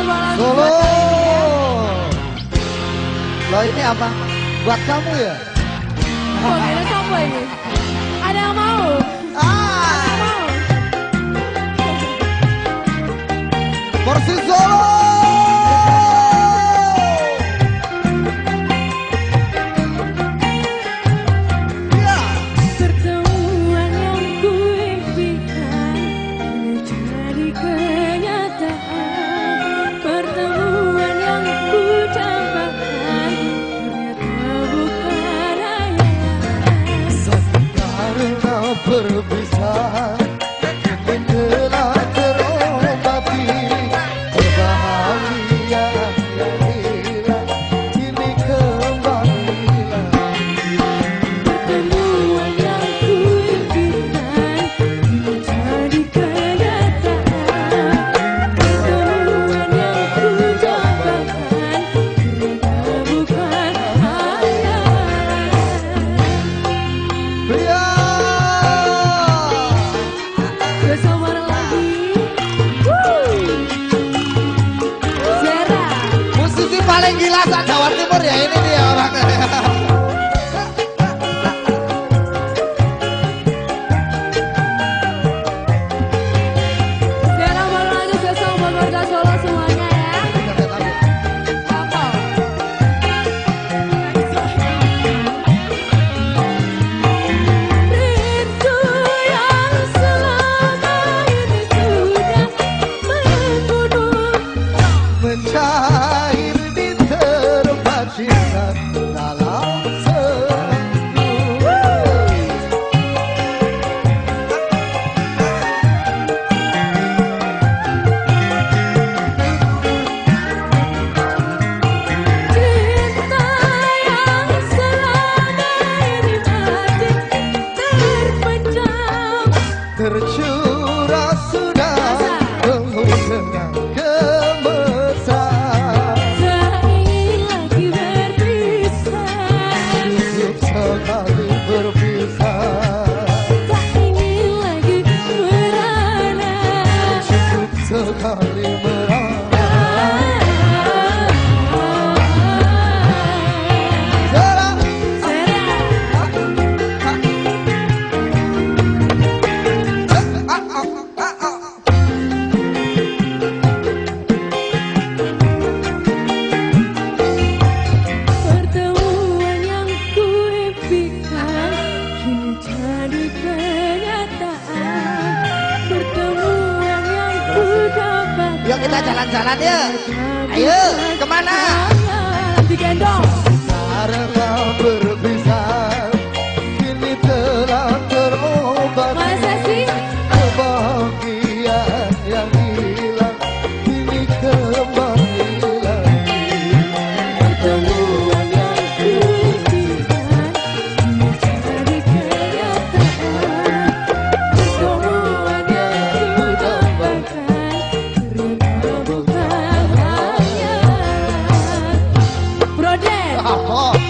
Solo. Lo ini apa? Buat kamu ya? Oh, ada kamu ini. Ada yang mau? Ah. Mau? Solo. Iya. la la Yuk kita jalan-jalan ya. Ayo, ke mana? Digendong. Sarang kau 好